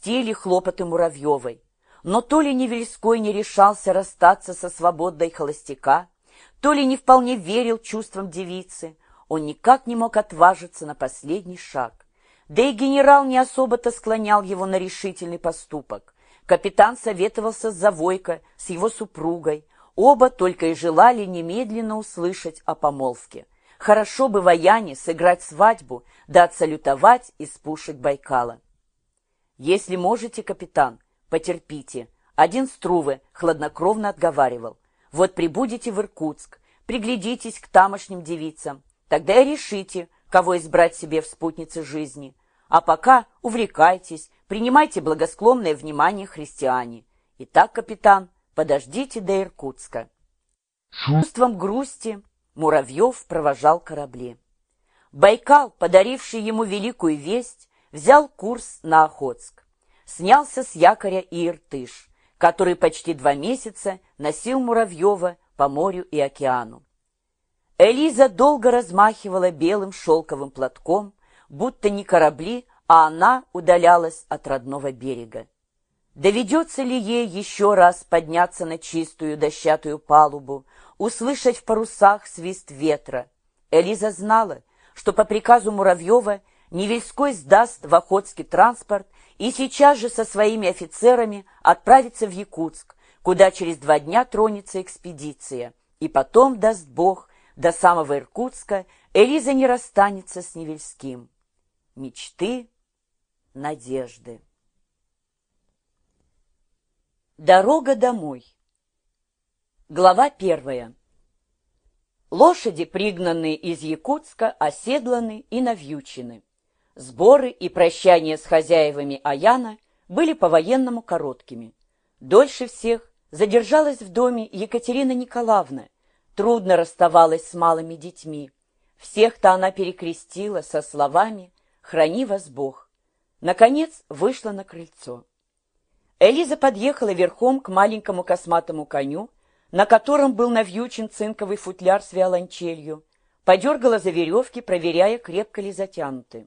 льстили хлопоты Муравьевой. Но то ли Невельской не решался расстаться со свободой холостяка, то ли не вполне верил чувствам девицы, он никак не мог отважиться на последний шаг. Да и генерал не особо-то склонял его на решительный поступок. Капитан советовался с Завойко, с его супругой. Оба только и желали немедленно услышать о помолвке. Хорошо бы вояне сыграть свадьбу, да отсалютовать из пушек Байкала. «Если можете, капитан, потерпите». Один Струве хладнокровно отговаривал. «Вот прибудете в Иркутск, приглядитесь к тамошним девицам, тогда и решите, кого избрать себе в спутнице жизни. А пока увлекайтесь, принимайте благосклонное внимание христиане. Итак, капитан, подождите до Иркутска». Чувством грусти Муравьев провожал корабли. Байкал, подаривший ему великую весть, взял курс на Охотск. Снялся с якоря и Иртыш, который почти два месяца носил Муравьева по морю и океану. Элиза долго размахивала белым шелковым платком, будто не корабли, а она удалялась от родного берега. Доведется ли ей еще раз подняться на чистую дощатую палубу, услышать в парусах свист ветра? Элиза знала, что по приказу Муравьева Невельской сдаст в Охотский транспорт и сейчас же со своими офицерами отправится в Якутск, куда через два дня тронется экспедиция. И потом, даст Бог, до самого Иркутска Элиза не расстанется с Невельским. Мечты, надежды. Дорога домой. Глава первая. Лошади, пригнанные из Якутска, оседланы и навьючены. Сборы и прощания с хозяевами Аяна были по-военному короткими. Дольше всех задержалась в доме Екатерина Николаевна, трудно расставалась с малыми детьми. Всех-то она перекрестила со словами «Храни вас Бог». Наконец вышла на крыльцо. Элиза подъехала верхом к маленькому косматому коню, на котором был навьючен цинковый футляр с виолончелью, подергала за веревки, проверяя, крепко ли затянуты.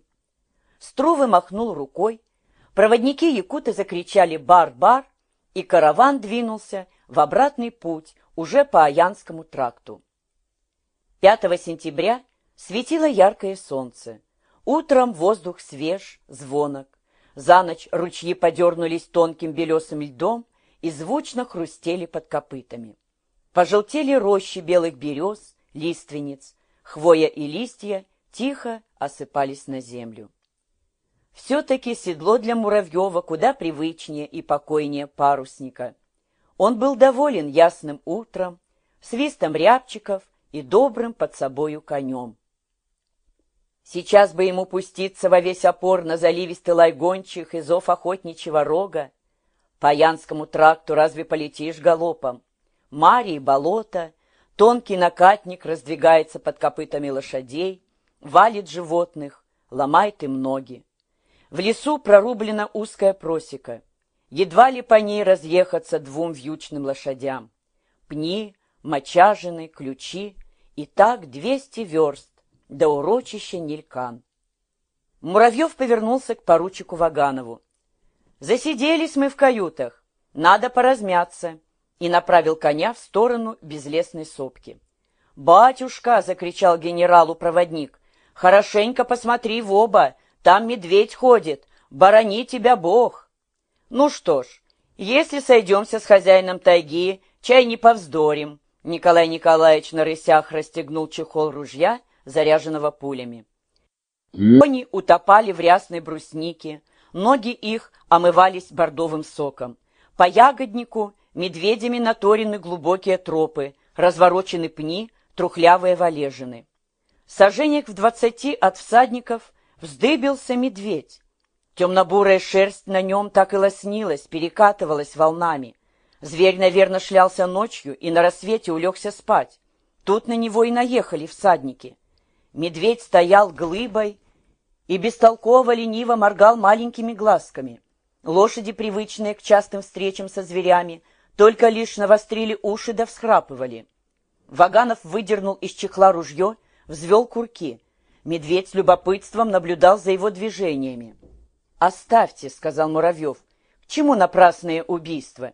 Струвы махнул рукой, проводники якуты закричали «бар-бар», и караван двинулся в обратный путь уже по Аянскому тракту. 5 сентября светило яркое солнце. Утром воздух свеж, звонок. За ночь ручьи подернулись тонким белесым льдом и звучно хрустели под копытами. Пожелтели рощи белых берез, лиственниц, хвоя и листья тихо осыпались на землю. Все-таки седло для Муравьева куда привычнее и покойнее парусника. Он был доволен ясным утром, свистом рябчиков и добрым под собою конем. Сейчас бы ему пуститься во весь опор на заливистый лай и зов охотничьего рога. По Янскому тракту разве полетишь галопом? Марии, болото, тонкий накатник раздвигается под копытами лошадей, валит животных, ломает им ноги. В лесу прорублена узкая просека. Едва ли по ней разъехаться двум вьючным лошадям. Пни, мочажины, ключи, и так двести верст до урочища Нилькан. Муравьев повернулся к поручику Ваганову. «Засиделись мы в каютах, надо поразмяться», и направил коня в сторону безлесной сопки. «Батюшка!» — закричал генералу проводник. «Хорошенько посмотри в оба, там медведь ходит, борони тебя Бог. Ну что ж, если сойдемся с хозяином тайги, чай не повздорим. Николай Николаевич на рысях расстегнул чехол ружья, заряженного пулями. Кони утопали в рясной бруснике, ноги их омывались бордовым соком. По ягоднику медведями наторены глубокие тропы, разворочены пни, трухлявые валежины. Сожжениях в двадцати от всадников Вздыбился медведь. Темно-бурая шерсть на нем так и лоснилась, перекатывалась волнами. Зверь, наверное, шлялся ночью и на рассвете улегся спать. Тут на него и наехали всадники. Медведь стоял глыбой и бестолково лениво моргал маленькими глазками. Лошади, привычные к частым встречам со зверями, только лишь навострили уши да всхрапывали. Ваганов выдернул из чехла ружье, взвел курки — Медведь с любопытством наблюдал за его движениями. «Оставьте», — сказал Муравьев. «К чему напрасные убийства?